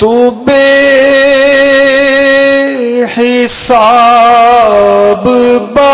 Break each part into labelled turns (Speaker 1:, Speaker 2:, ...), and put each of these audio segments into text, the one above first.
Speaker 1: تو بے حساب بخش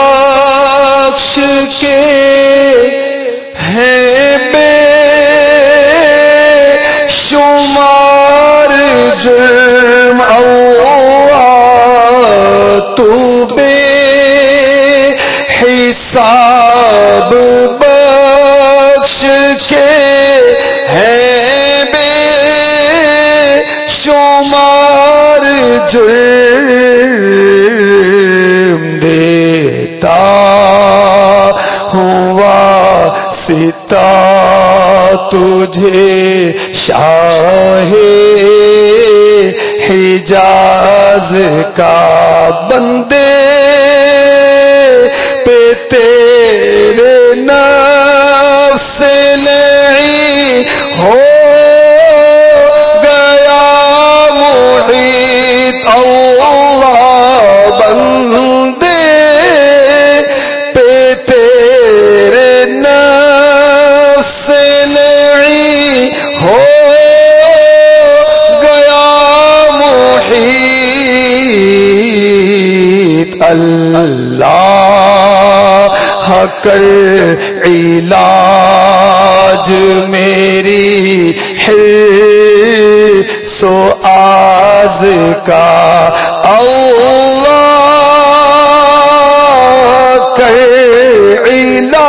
Speaker 1: تجھے شاہ حجاز کا بندے پہ تیرے نفس نہیں ہو ہو گیا محیط اللہ کر علاج میری ہے سو آز کا اللہ کر علاج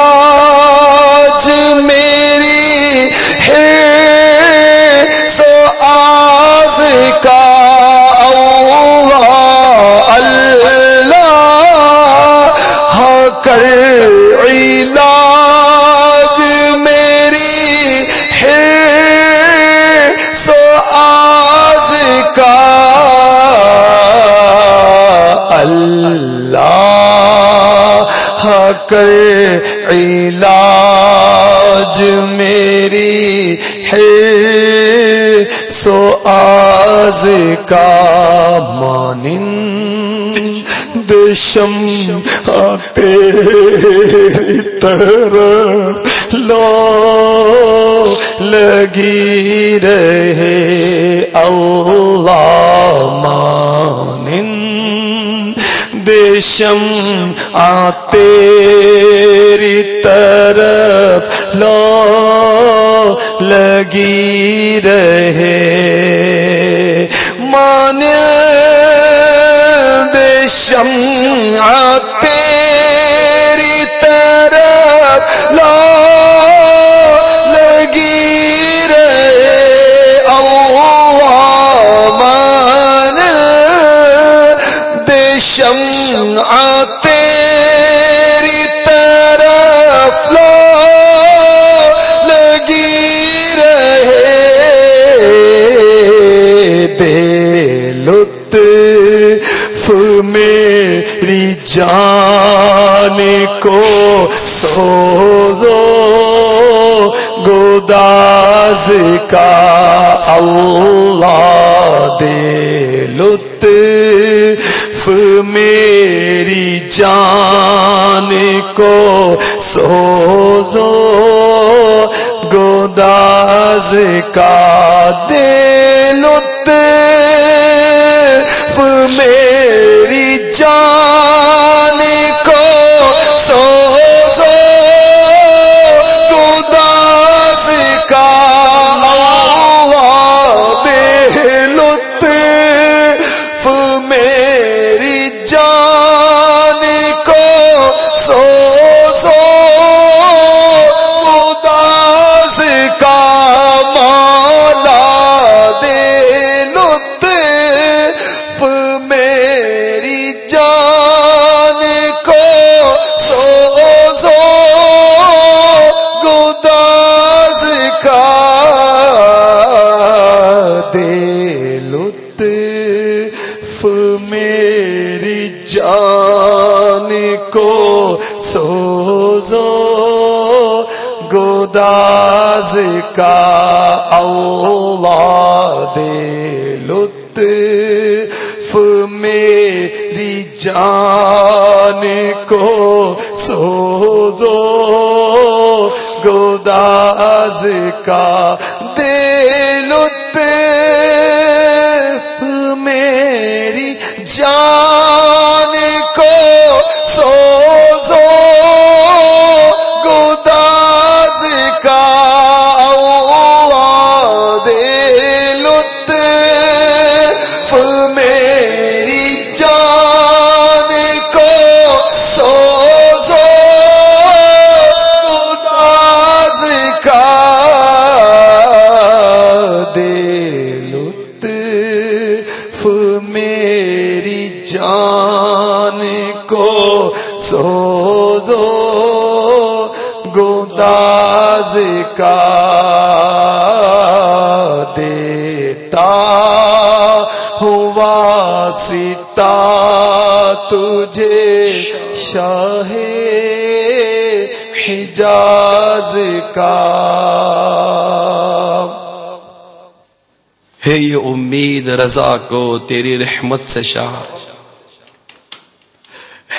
Speaker 1: کر علاج میری ہے سو آز کا مانند شم تیری طرف لو لگی رہے۔ اللہ مانند شم تیری طرف لو لگی رہے۔ مان شم رہے دے لطف میری جان کو سوزو گوداز کا اللہ دے لطف میری جان کو سوزو گوداز کا دے لطف سوزو گوداز کا دل میری جان کا دیتا ہوا سیتا تجھے شاہ حجاز کا
Speaker 2: ہے یہ امید رضا کو تیری رحمت سے شاہ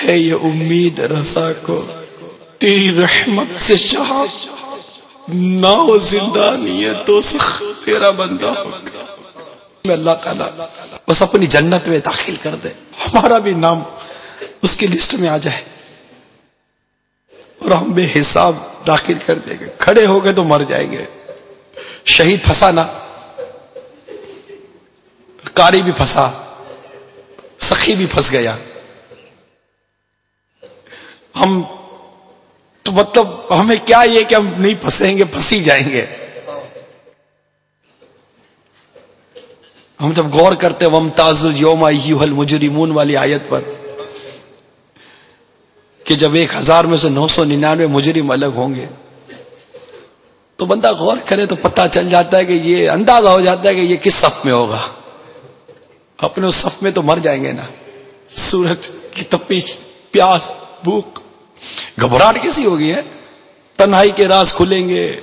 Speaker 2: ہے یہ امید رضا کو تیری رحمت سے شاہ نہ ہو زندہ نہیں ہے تو تیرا بندہ میں اللہ تعالیٰ بس اپنی جنت میں داخل کر دے۔ ہمارا بھی نام اس کی لسٹ میں آ جائے۔ اور ہم بے حساب داخل کر دیں گے۔ کھڑے ہو گئے تو مر جائیں گے۔ شہید پھنسا نہ۔ کاری بھی پھنسا۔ سخی بھی پھنس گیا۔ ہم تو مطلب ہمیں کیا یہ کہ ہم نہیں پھنسیں گے، پھنسی جائیں گے؟ ہم جب غور کرتے ومتاز یوم مجرمون والی آیت پر، کہ جب ایک ہزار میں سے نو سو ننانوے مجرم الگ ہوں گے، تو بندہ غور کرے تو پتہ چل جاتا ہے کہ یہ اندازہ ہو جاتا ہے کہ یہ کس صف میں ہوگا۔ اپنے اس صف میں تو مر جائیں گے نا۔ سورج کی تپیش پیاس، بھوک گھبراہٹ کیسی ہوگی ہے تنہائی کے راز کھلیں گے،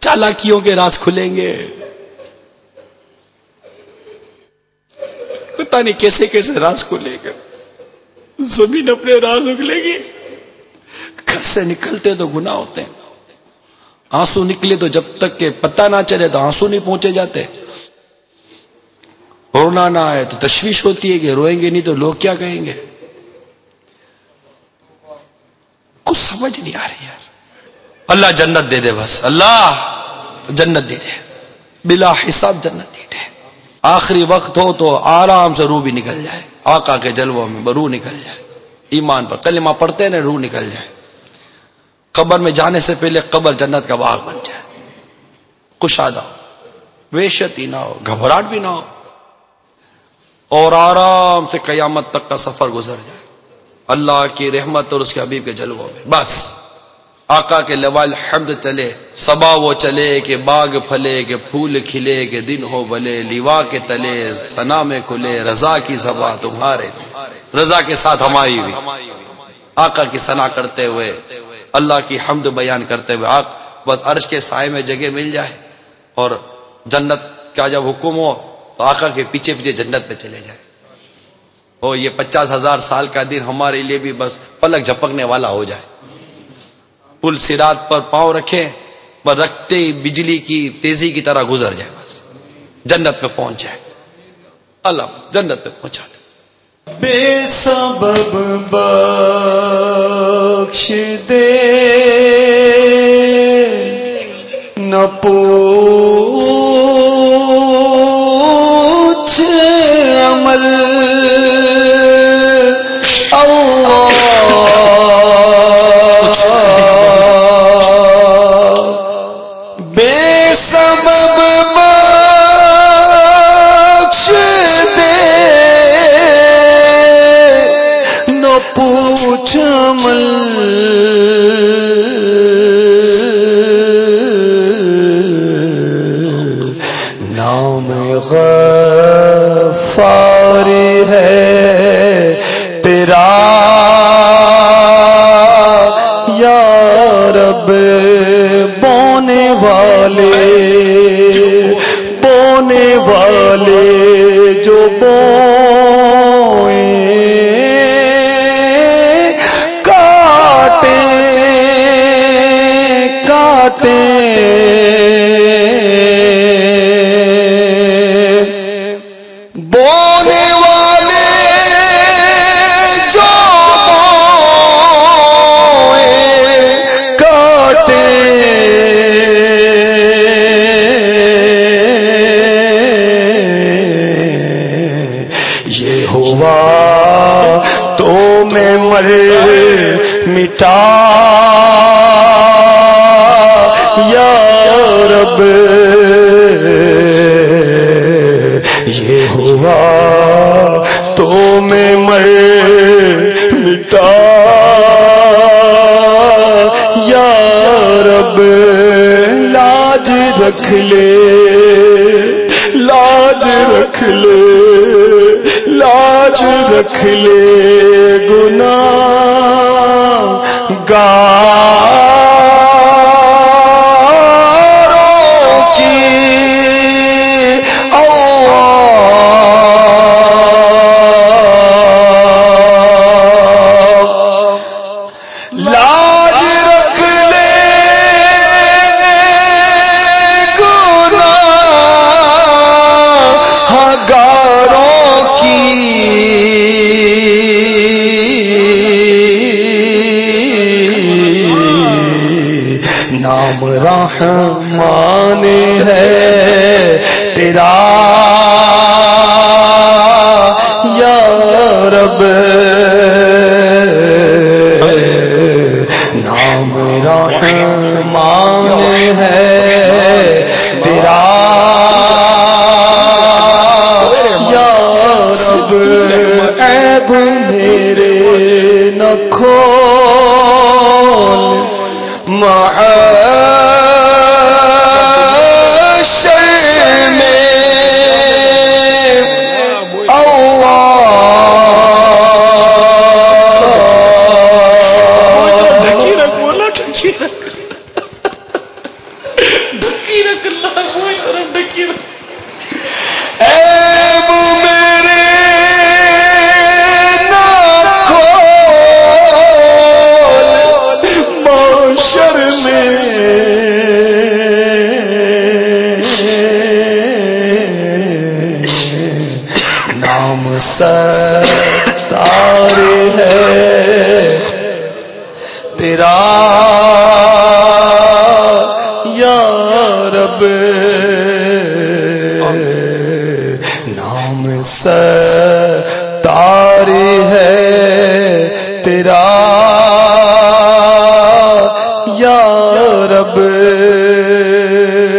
Speaker 2: چالاکیوں کے راز کھلیں گے۔ پتا نہیں کیسے کیسے راز کھلے گا۔ زمین اپنے راز اگلے گی۔ گھر سے نکلتے تو گنا ہوتے ہیں۔ آنسو نکلے تو جب تک کہ پتہ نہ چلے تو آنسو نہیں پہنچے جاتے۔ رونا نہ آئے تو تشویش ہوتی ہے کہ روئیں گے نہیں تو لوگ کیا کہیں گے؟ کچھ سمجھ نہیں آ رہی یار۔ اللہ جنت دے دے بس۔ اللہ جنت دے دے۔ بلا حساب جنت دے دے۔ آخری وقت ہو تو آرام سے روح بھی نکل جائے۔ آقا کے جلووں میں روح نکل جائے۔ ایمان پر کلمہ پڑھتے نا، روح نکل جائے۔ قبر میں جانے سے پہلے قبر جنت کا باغ بن جائے۔ کشادہ ویشت ہی نہ ہو، گھبراہٹ بھی نہ ہو۔ اور آرام سے قیامت تک کا سفر گزر جائے۔ اللہ کی رحمت اور اس کے حبیب کے جلووں میں۔ بس۔ آقا کے لوال حمد چلے سبا وہ چلے کہ باغ پھلے، کہ پھول کھلے، کہ دن ہو بلے لیوا کے تلے سنا میں کھلے، رضا کی سبا تمہارے رضا کے ساتھ ہماری ہوئی۔ آقا کی سنا کرتے ہوئے، اللہ کی حمد بیان کرتے ہوئے آق بس عرش کے سائے میں جگہ مل جائے اور جنت کا جب حکم ہو تو آقا کے پیچھے پیچھے جنت پہ چلے جائیں اور یہ پچاس ہزار سال کا دن ہمارے لیے بھی بس پلک جھپکنے والا ہو جائے۔ پل سرات پر پاؤں رکھے پر رکھتے ہی بجلی کی تیزی کی طرح گزر جائے بس۔ جنت پہ پہنچ جائے۔ اللہ جنت پہ پہنچا دے۔
Speaker 1: بے سبب بخش دے، نہ کو تو میں مر مٹا۔ یا رب، لاج رکھ لے۔ لاج رکھ لے۔ لاج رکھ لے۔ گنا گا نام رحمان ہے تیرا۔ یا رب۔ نام رحمان نکھو معاشر میں اللہ۔
Speaker 2: مولا ڈھکی رکھ اللہ کوئی طرف ڈھکی رکھ۔
Speaker 1: تارے ہے۔ تیرا یا رب نام ستار ہے۔ تیرا